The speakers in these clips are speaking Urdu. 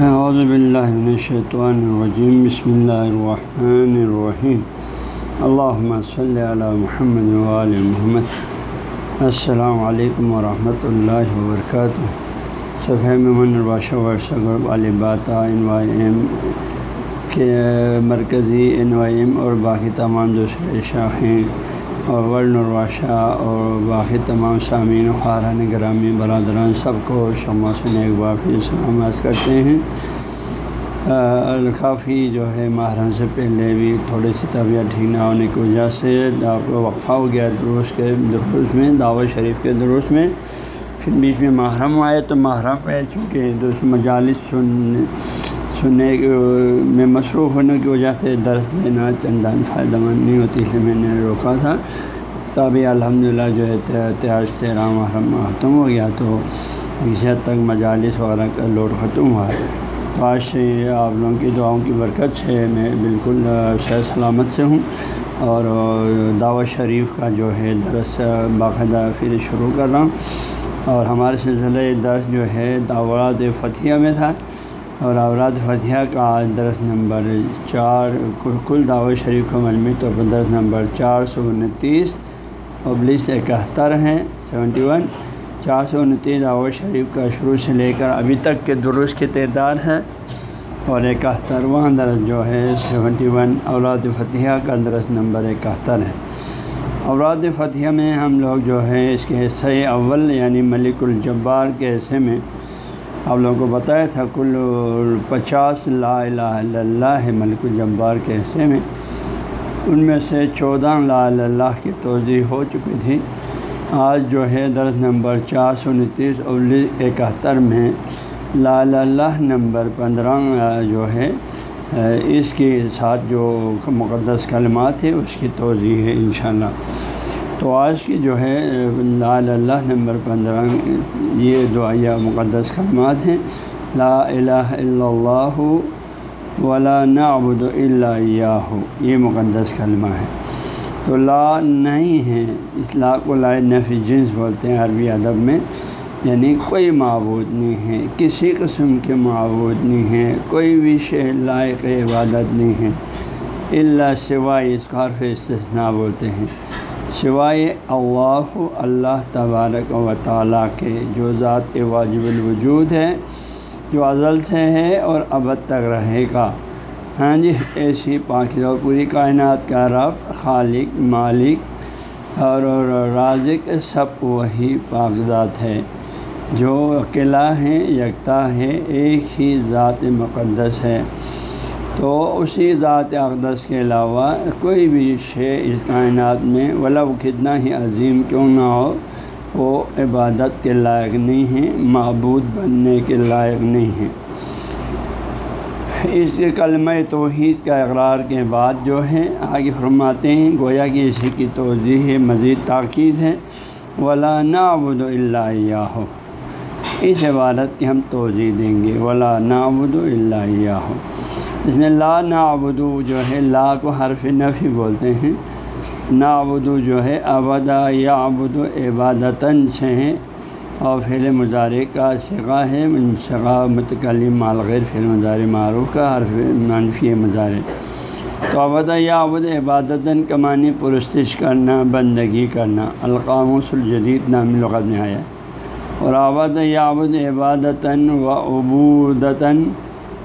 اعوذ باللہ من الشیطان الرجیم بسم اللہ الرحمن الرحیم اللہم صلی علی محمد وآل محمد. السلام علیکم ورحمۃ اللہ وبرکاتہ صفحہ ممن الباشہ ورثہ علی باتا این وائی ایم کے مرکزی این وائی ایم اور باقی تمام دوسرے شاخیں ورن الباشہ اور باقی تمام سامعین خارن گرامی برادران سب کو شمع سے ایک بافی سلامت کرتے ہیں۔ کافی جو ہے محرم سے پہلے بھی تھوڑی سی طبیعت ٹھیک نہ ہونے کی وجہ سے آپ کو وقفہ ہو گیا دروس کے دروس میں، دعوت شریف کے دروس میں۔ پھر بیچ میں محرم آئے تو محرم پہ چونکہ دوست مجالس سن سننے میں مصروف ہونے کی وجہ سے درس دینا چندان فائدہ مند نہیں ہوتی، اس لیے میں نے روکا تھا۔ تبھی الحمد للہ جو ہے تیاج تیرہ محرم ختم ہو گیا تو کسی حد تک مجالس وغیرہ کا لوڈ ختم ہوا۔ ہے تو آج سے آپ لوگوں کی دعاؤں کی برکت سے میں بالکل صحت سلامت سے ہوں۔ اور دعوت شریف کا جو ہے، درس باقاعدہ پھر شروع کر رہا ہوں۔ اور ہمارے سلسلے درس جو ہے دعوت فتح میں تھا۔ اور اوراد فتح کا آج درس نمبر چار، کل دعوت شریف کا مجموعی طور پر درس نمبر چار سو انتیس، ابلیس اکہتر ہیں، سیونٹی ون، چار سو انتیس دعوت شریف کا شروع سے لے کر ابھی تک کے درست کی تعداد ہے اور اکہترواں درس جو ہے، سیونٹی ون، اوراد فتح کا درس نمبر اکہتر ہے اوراد فتح میں ہم لوگ جو ہے، اس کے حصے اول یعنی ملک الجبار کے حصے میں آپ لوگوں کو بتایا تھا کل پچاس لا الہ الا اللہ ملک الجبار کے حصے میں۔ ان میں سے چودہ لا الہ اللہ کی توضیع ہو چکی تھی۔ آج جو ہے درس نمبر چار سو انتیس ابلی اکہتر میں لا الہ اللہ نمبر پندرہ جو ہے، اس کے ساتھ جو مقدس کلمات ہے اس کی توضیع ہے انشاءاللہ۔ تو آج کی جو ہے لا اللہ نمبر پندرہ، یہ دعائیہ مقدس کلمات ہیں۔ لا الہ الا اللہ ولا نعبد الا ہو یہ مقدس کلمہ ہے۔ تو لا نہیں ہے لا کو لا نفی جنس بولتے ہیں عربی ادب میں۔ یعنی کوئی معبود نہیں ہے، کسی قسم کے معبود نہیں ہے، کوئی بھی شے لائق عبادت نہیں ہے۔ اللہ سوائے اس کا حرف استثناء بولتے ہیں۔ سوائے اللہ اللہ تبارک و تعالیٰ کے جو ذات واجب الوجود ہے جو ازل سے ہے اور ابد تک رہے گا۔ ہاں جی ایسی پانچ اور پوری کائنات کا رب، خالق، مالک اور رازق سب وہی پاک ذات ہے جو اکیلا ہے یکتا ہے ایک ہی ذات مقدس ہے تو اسی ذات اقدس کے علاوہ کوئی بھی شے اس کائنات میں ولو کتنا ہی عظیم کیوں نہ ہو، وہ عبادت کے لائق نہیں ہے، معبود بننے کے لائق نہیں ہے۔ اس کلمہ توحید کا اقرار کے بعد جو ہے، آگے فرماتے ہیں، گویا کہ اسی کی توضیح مزید تاکید ہے۔ ولا نعبد اللہ ہو اس عبادت کی ہم توضیع دیں گے۔ ولا نعبد اللہ ہو اس میں لا نعبدو جو ہے، لا کو حرف نفی بولتے ہیں۔ نعبدو جو ہے ابدا یا ابود و عبادتاً سے ہیں۔ اور فعل مظاہرے کا سگا ہے۔ شگا متکلم مالغیر فعل مظاہر معروف کا حرف منفی مظاہرے تو ابدا یا ابود عبادتاً کمانی پرستش کرنا، بندگی کرنا۔ القاموس الجدید نام لغت میں آیا۔ اور آباد یا ابود عبادتاً و عبودتاً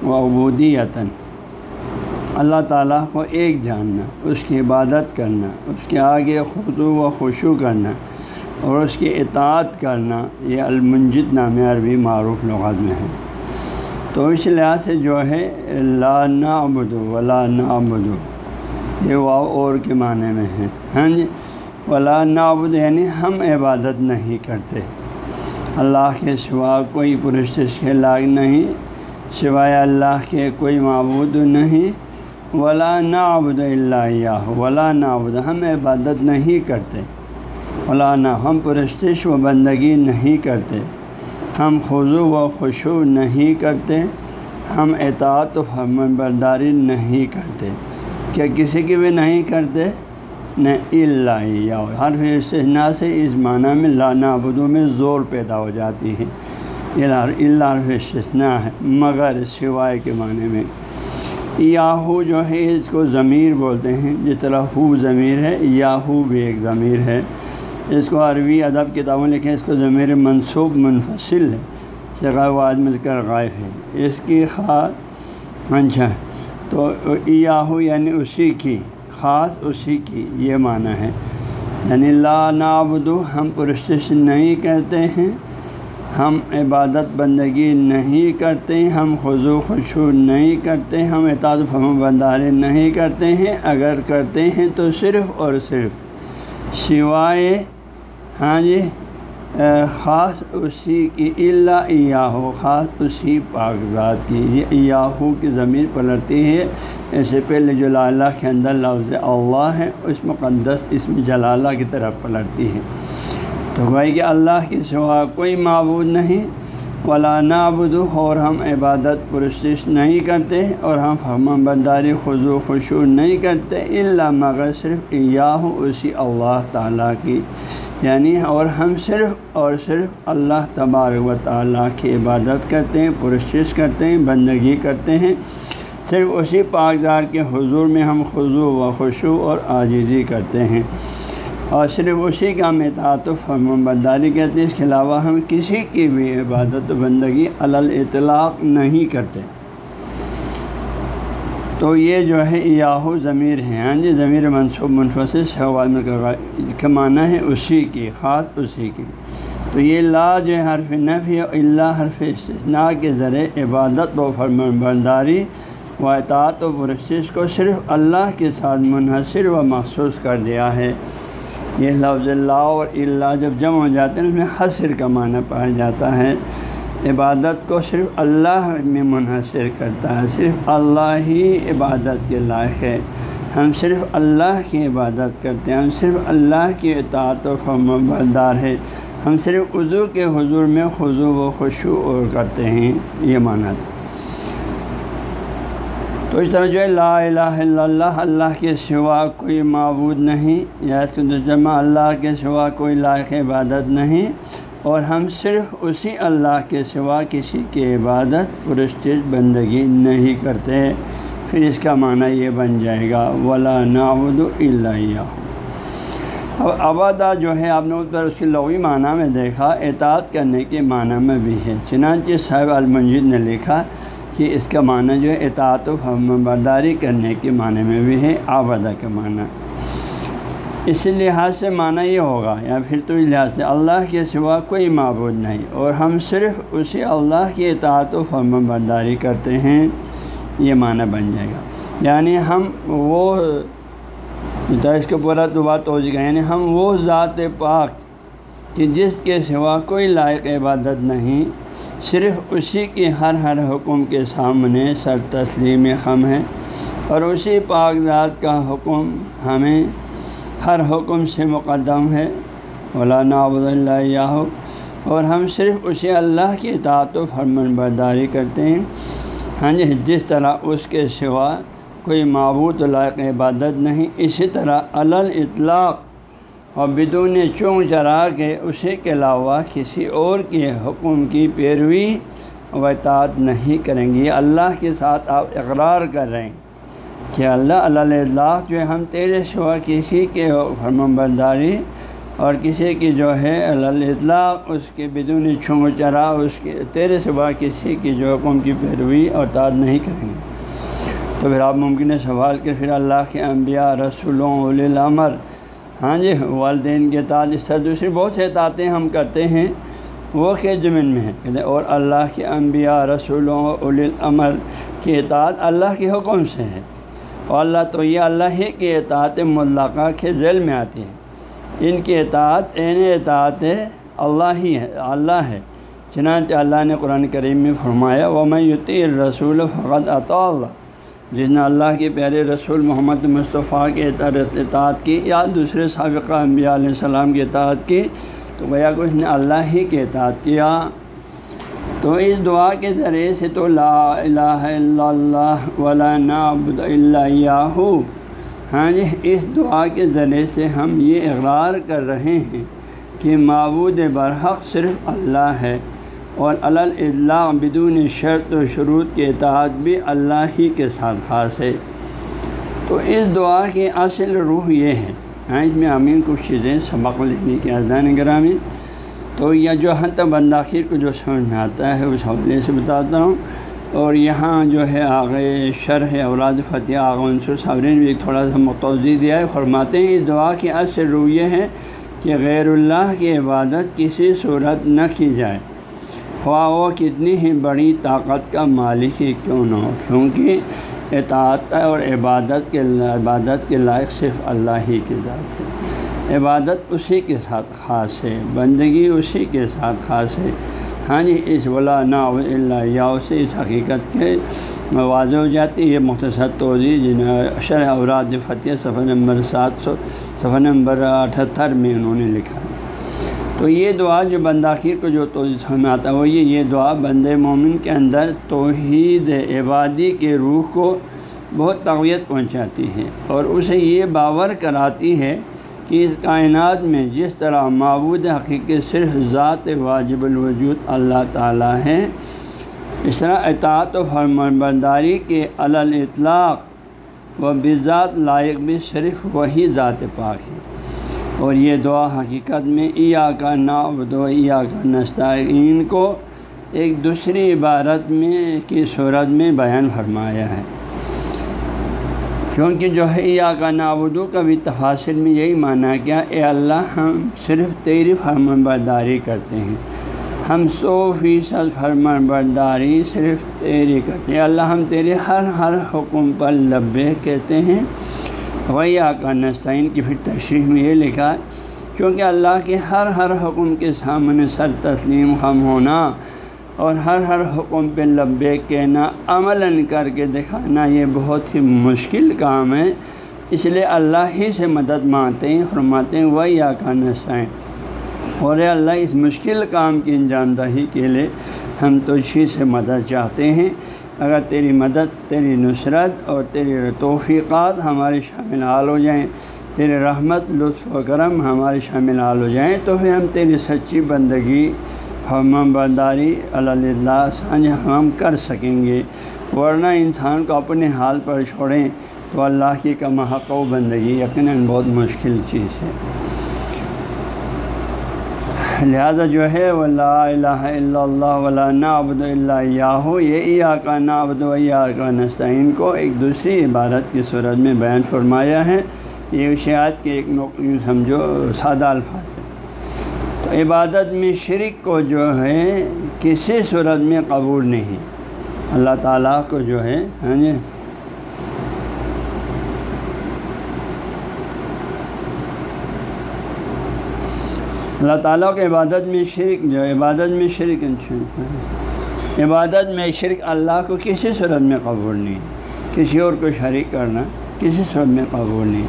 و عبودیتاً۔ اللہ تعالیٰ کو ایک جاننا، اس کی عبادت کرنا، اس کے آگے خود و خوشو کرنا اور اس کی اطاعت کرنا، یہ المنجد نام عربی معروف لغات میں ہے۔ تو اس لحاظ سے جو ہے، لا نعبد ولا نعبد یہ وا اور کے معنی میں ہے۔ ہاں جی؟ ولا نعبد یعنی ہم عبادت نہیں کرتے۔ اللہ کے سوا کوئی پرستش کے لائق نہیں، سوائے اللہ کے کوئی معبود نہیں۔ ولا نعبد اللہ ولا نعبد، ہم عبادت نہیں کرتے۔ ولا نہ ہم پرستش و بندگی نہیں کرتے۔ ہم خضو و خوشو نہیں کرتے۔ ہم اطاعت و ہم برداری نہیں کرتے۔ کیا کسی کی بھی نہیں کرتے؟ نہ اللہ ہر استثنا سے اس معنی میں لا نعبدوں میں زور پیدا ہو جاتی ہے۔ اللہ استثناء ہے، مگر سوائے کے معنی میں۔ یاہو جو ہے اس کو ضمیر بولتے ہیں، جس طرح ہو ضمیر ہے، یاہو بھی ایک ضمیر ہے۔ اس کو عربی ادب کتابوں لکھیں، اس کو ضمیر منصوب منفصل ہے۔ سگا واد مل کر غائب ہے۔ اس کی خاص اچھا تو یاہو یعنی اسی کی، خاص اسی کی یہ معنی ہے۔ یعنی لا نابدو ہم پرستش نہیں کرتے ہیں۔ ہم عبادت بندگی نہیں کرتے، ہم خضو خشو نہیں کرتے، ہم اطاعت فہم بنداری نہیں کرتے ہیں۔ اگر کرتے ہیں تو صرف اور صرف سوائے ہاں جی خاص اسی کی اللہ یاہو خاص اسی کاغذات کی۔ یہ یاہو کی زمین پلٹتی ہے۔ اس سے پہلے جو کے اندر لفظ اللہ ہے، اس مقدس، اس میں جلالہ کی طرف پلٹتی ہے۔ تو بھائی کہ اللہ کے سوا کوئی معبود نہیں، ولا نابود اور ہم عبادت پرستش نہیں کرتے، اور ہم فہم برداری خضو خوشو نہیں کرتے اللہ مگر صرف یاہ اسی اللہ تعالیٰ کی۔ یعنی اور ہم صرف اور صرف اللہ تبارک و تعالیٰ کی عبادت کرتے ہیں پرشش کرتے ہیں، بندگی کرتے ہیں۔ صرف اسی پاکدار کے حضور میں ہم خضو و خوشو اور عاجزی کرتے ہیں۔ اور صرف اسی کا ہم اطاعت و فرم برداری کہتے ہیں، اس کے علاوہ ہم کسی کی بھی عبادت و بندگی اطلاق نہیں کرتے۔ تو یہ جو ہے یاہو ضمیر ہے ہاں جی ضمیر منصوب، منفصل، سوال کا معنی ہے اسی کی، خاص اسی کی۔ تو یہ لا جو حرف نفی اللہ حرف استثناء کے ذریعے عبادت و فرم برداری و اطاعت و پرشش کو صرف اللہ کے ساتھ منحصر و مخصوص کر دیا ہے۔ یہ لفظ اللہ اور اللہ جب جمع ہو جاتے ہیں، اس میں حسر کا معنی پایا جاتا ہے۔ عبادت کو صرف اللہ میں منحصر کرتا ہے، صرف اللہ ہی عبادت کے لائق ہے۔ ہم صرف اللہ کی عبادت کرتے ہیں، ہم صرف اللہ کی اطاعت و خم بردار ہے ہم صرف اردو کے حضور میں خضو و خوشو کرتے ہیں، یہ معنی تھا۔ تو اس طرح جو ہے لا الہ الا اللہ اللہ کے سوا کوئی معبود نہیں، یا جمع اللہ کے سوا کوئی لائق عبادت نہیں، اور ہم صرف اسی اللہ کے سوا کسی کی عبادت پرست بندگی نہیں کرتے۔ پھر اس کا معنی یہ بن جائے گا، ولا نعبد اللہ اب ابادا جو ہے، آپ نے اس پر اس کی لغوی معنی میں دیکھا، اطاعت کرنے کے معنی میں بھی ہے۔ چنانچہ صاحب المنجد نے لکھا کہ اس کا معنی جو ہے اطاعت و برداری کرنے کے معنی میں بھی ہے، آبادہ کا معنی۔ اس لحاظ سے معنی یہ ہوگا، یا پھر تو اس لحاظ سے اللہ کے سوا کوئی معبود نہیں، اور ہم صرف اسی اللہ کی اطاعت و فرم برداری کرتے ہیں، یہ معنی بن جائے گا۔ یعنی ہم وہ اس کے پورا دوبارہ توجہ گئے یعنی ہم وہ ذات پاک کہ جس کے سوا کوئی لائق عبادت نہیں صرف اسی کے ہر ہر حکم کے سامنے سر تسلیم خم ہے اور اسی پاک ذات کا حکم ہمیں ہر حکم سے مقدم ہے۔ مولانا اللہ اور ہم صرف اسی اللہ کی اطاعت و فرمن برداری کرتے ہیں۔ ہاں جی جس طرح اس کے سوا کوئی معبود لائق عبادت نہیں، اسی طرح اطلاق اور بدون چونگ چرا کے اسی کے علاوہ کسی اور کے حکم کی پیروی و اطاعت نہیں کریں گے۔ اللہ کے ساتھ آپ اقرار کر رہے ہیں کہ اللہ اللہ جو ہے، ہم تیرے سوا کسی کے فرم برداری اور کسی کی جو ہے اللہ اس کے بدون چونگ چرا، اس کے تیرے سوا کسی کی جو حکم کی پیروی اور اطاعت نہیں کریں گے۔ تو پھر آپ ممکن ہے سوال کہ پھر اللہ کے انبیاء، رسولوں الامر ہاں جی والدین کے اطاعت اس طرح دوسری بہت سے اطاعتیں ہم کرتے ہیں، وہ کہ زمین میں ہیں۔ یعنی اور اللہ کے انبیاء، رسولوں الامر کی اطاعت اللہ کے حکم سے ہے۔ اور اللہ تو یہ اللہ ہی کی اطاعت ملاقہ کے ذیل میں آتی ہے۔ ان کی اطاعت عین اطاعت اللہ ہی ہے، اللہ ہے۔ چنانچہ اللہ نے قرآن کریم میں فرمایا وہ میں یوتی رسول فقط عطا اللہ۔ جس نے اللہ کے پیارے رسول محمد مصطفیٰ کے اطاعت کی یا دوسرے سابقہ انبیاء علیہ السلام کی اطاعت کی، تو گویا کو اس نے اللہ ہی کے اطاعت کیا۔ تو اس دعا کے ذریعے سے تو لا الہ الا اللہ ولا نعبد الا ہو ہاں جی اس دعا کے ذریعے سے ہم یہ اقرار کر رہے ہیں کہ معبود برحق صرف اللہ ہے۔ اور اللہ بدون شرط و شروط کے اطاعت بھی اللہ ہی کے ساتھ خاص ہے۔ تو اس دعا کی اصل روح یہ ہے ہاں اس میں امین کچھ چیزیں سبق لینے کی ازدان گرامی۔ تو یہ جو حت بنداخیر کو جو سمجھ میں آتا ہے اس حوالے سے بتاتا ہوں۔ اور یہاں جو ہے آگے شرح اولاد فتح آغ عنصر صابرین بھی تھوڑا سا متوضی دیا ہے۔ فرماتے ہیں اس دعا کی اصل روح یہ ہے کہ غیر اللہ کی عبادت کسی صورت نہ کی جائے۔ خواہ وہ کتنی ہی بڑی طاقت کا مالک ہی کیوں نہ ہو؟ کیونکہ اطاعت اور عبادت کے عبادت کے لائق صرف اللہ ہی کی ذات ہے۔ عبادت اسی کے ساتھ خاص ہے، بندگی اسی کے ساتھ خاص ہے۔ ہاں جی اس ولا نا اللہ یا سے اس حقیقت کے واضح ہو جاتی ہے۔ یہ مختصر توضیع جنہیں شرح اوراد فتح صفحہ نمبر سات سو، صفحہ نمبر اٹھہتر میں انہوں نے لکھا ہے۔ تو یہ دعا جو بنداخیر کو جو توجہ میں آتا ہے وہ یہ یہ دعا بند مومن کے اندر توحید عبادی کے روح کو بہت تقویت پہنچاتی ہے اور اسے یہ باور کراتی ہے کہ اس کائنات میں جس طرح معبود حقیقی صرف ذات واجب الوجود اللہ تعالیٰ ہے اس طرح اطاعت و فرم برداری کے اطلاق و بذات لائق بھی صرف وہی ذات پاک ہے اور یہ دعا حقیقت میں ایا کا ناب دو ایا کا نستعین کو ایک دوسری عبارت میں کی صورت میں بیان فرمایا ہے۔ کیونکہ جو ہے ایا کا نابدو کا بھی تفاصر میں یہی مانا کیا اے اللہ ہم صرف تیری فرم برداری کرتے ہیں۔ ہم سو فیصد فرمان برداری صرف تیری کرتے ہیں۔ اللہ ہم تیرے ہر ہر حکم پر لبے کہتے ہیں۔ وہی آقا نسطین کی پھر تشریح میں یہ لکھا ہے کیونکہ اللہ کے ہر ہر حکم کے سامنے سر تسلیم خم ہونا اور ہر ہر حکم پہ لبے کہنا عمل کر کے دکھانا، یہ بہت ہی مشکل کام ہے۔ اس لیے اللہ ہی سے مدد مانگتے ہیں، فرماتے ہیں، وہی آقا نسائیں اور اللہ، اس مشکل کام کی انجام دہی کے لیے ہم تو اسی سے مدد چاہتے ہیں۔ اگر تیری مدد، تیری نصرت اور تیری توفیقات ہمارے شامل حال ہو جائیں تیری رحمت، لطف و کرم ہمارے شامل حال ہو جائیں، تو پھر ہم تیری سچی بندگی ہم برداری، اللہ سانج ہم کر سکیں گے۔ ورنہ انسان کو اپنے حال پر چھوڑیں تو اللہ کی کم حق و بندگی یقیناً بہت مشکل چیز ہے۔ لہذا جو ہے وہ لا الہ الا اللہ ولا نعبد اللہ یا ہو یہ کا نعبد و یا کا نسطین کو ایک دوسری عبارت کی صورت میں بیان فرمایا ہے۔ یہ اشیات کے ایک یوں سمجھو، سادہ الفاظ ہے۔ تو عبادت میں شرک کو جو ہے کسی صورت میں قبول نہیں۔ اللہ تعالیٰ کو جو ہے ہاں جی اللہ تعالیٰ کے عبادت میں شرک جو عبادت میں شرک عبادت میں شرک اللہ کو کسی صورت میں قبول نہیں۔ کسی اور کو شریک کرنا کسی صورت میں قبول نہیں۔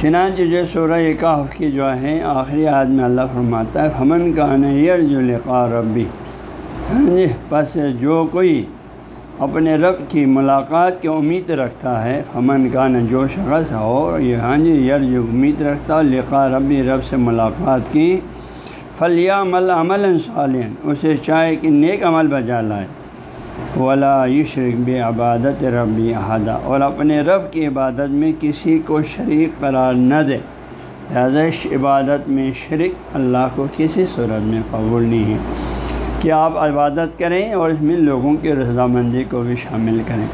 چنانچہ جو سورہ کاف کی جو ہے، آخری عاد میں اللہ فرماتا ہے، فمن کا نیر جو ربی ہاں جی بس جو کوئی اپنے رب کی ملاقات کی امید رکھتا ہے۔ امن کا نہ جو شخص ہو، یہ ہاں جی یر جو امید رکھتا لقا ربی رب سے ملاقات کی۔ فلیا مل عمل صالین اسے چاہے کہ نیک عمل بجا لائے۔ ولا یشرک بے عبادت ربی احدہ اور اپنے رب کی عبادت میں کسی کو شریک قرار نہ دے۔ لہٰذا عبادت میں شرک اللہ کو کسی صورت میں قبول نہیں ہے۔ کہ آپ عبادت کریں اور اس میں لوگوں کی رضامندی کو بھی شامل کریں۔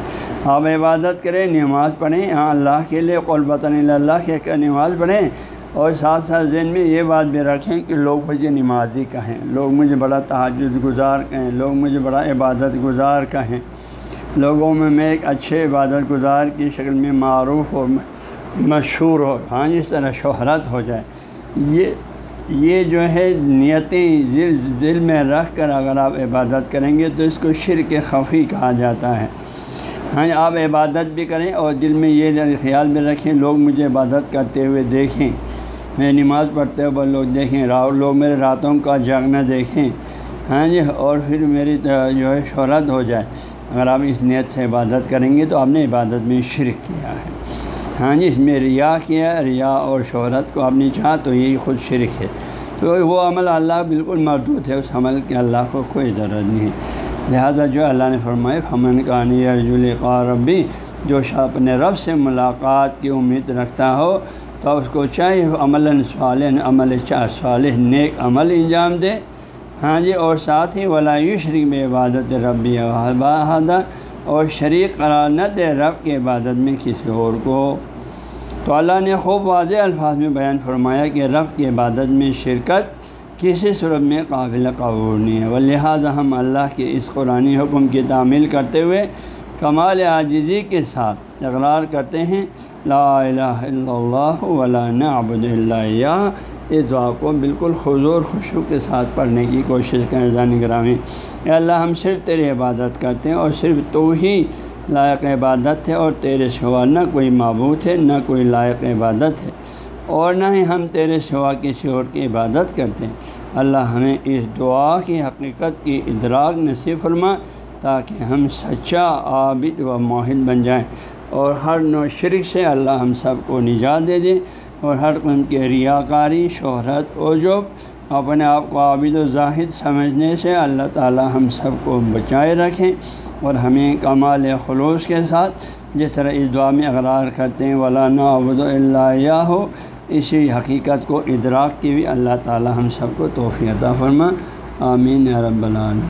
آپ عبادت کریں، نماز پڑھیں ہاں اللہ کے لیے قلبۃ اللہ کے نماز پڑھیں۔ اور ساتھ ساتھ ذہن میں یہ بات بھی رکھیں کہ لوگ مجھے نمازی کہیں، لوگ مجھے بڑا تحجد گزار کہیں، لوگ مجھے بڑا عبادت گزار کہیں۔ لوگوں میں میں ایک اچھے عبادت گزار کی شکل میں معروف اور مشہور ہو ہاں اس طرح شہرت ہو جائے۔ یہ یہ جو ہے نیتیں دل دل میں رکھ کر اگر آپ عبادت کریں گے تو اس کو شرک خفی کہا جاتا ہے۔ ہاں آپ عبادت بھی کریں اور دل میں یہ خیال بھی رکھیں، لوگ مجھے عبادت کرتے ہوئے دیکھیں۔ میں نماز پڑھتے ہوئے لوگ دیکھیں لوگ میرے راتوں کا جاگنا دیکھیں۔ ہاں جی اور پھر میری جو ہے شہرت ہو جائے۔ اگر آپ اس نیت سے عبادت کریں گے تو آپ نے عبادت میں شرک کیا ہے۔ ہاں جی اس میں ریا کیا ریا اور شہرت کو آپ نے چاہا تو یہی خود شرک ہے۔ تو وہ عمل اللہ بالکل مردود ہے، اس عمل کے اللہ کو کوئی ضرورت نہیں ہے۔ لہذا جو اللہ نے فرمائے فمن کانی ارجول ربی جو شاہ اپنے رب سے ملاقات کی امید رکھتا ہو، تو اس کو چاہے عمل صالح عمل چاہ، صالح، نیک عمل انجام دے۔ ہاں جی اور ساتھ ہی ولا شریک میں عبادت ربی باہدہ اور شریک قرار نہ دے رب کے عبادت میں کسی اور کو۔ تو اللہ نے خوب واضح الفاظ میں بیان فرمایا کہ رب کی عبادت میں شرکت کسی صورت میں قابل قبول نہیں ہے۔ و لہٰذا ہم اللہ کے اس قرآن حکم کی تعمیل کرتے ہوئے کمال عاجزی کے ساتھ اقرار کرتے ہیں، لا الہ الا اللہ ولا نعبد اللہ۔ اس دعا کو بالکل حضور خوشو کے ساتھ پڑھنے کی کوشش کریں جان گرامی اے اللہ، ہم صرف تیری عبادت کرتے ہیں اور صرف تو ہی لائق عبادت ہے اور تیرے سوا نہ کوئی معبود ہے، نہ کوئی لائق عبادت ہے۔ اور نہ ہی ہم تیرے سوا کسی اور کی عبادت کرتے ہیں۔ اللہ، ہمیں اس دعا کی حقیقت کی ادراک نصیب فرما تاکہ ہم سچا عابد و ماہد بن جائیں۔ اور ہر نو شرک سے اللہ ہم سب کو نجات دے دے۔ اور ہر قسم کے ریاکاری، شہرت و جوب اپنے آپ کو عابد و زاہد سمجھنے سے اللہ تعالی ہم سب کو بچائے رکھیں اور ہمیں کمال خلوص کے ساتھ جس طرح اس دعا میں اقرار کرتے ہیں ولانا ابود اللہ ہو اسی حقیقت کو، ادراک کی بھی اللہ تعالی ہم سب کو توفیع عطا فرما، آمین رب العالمین۔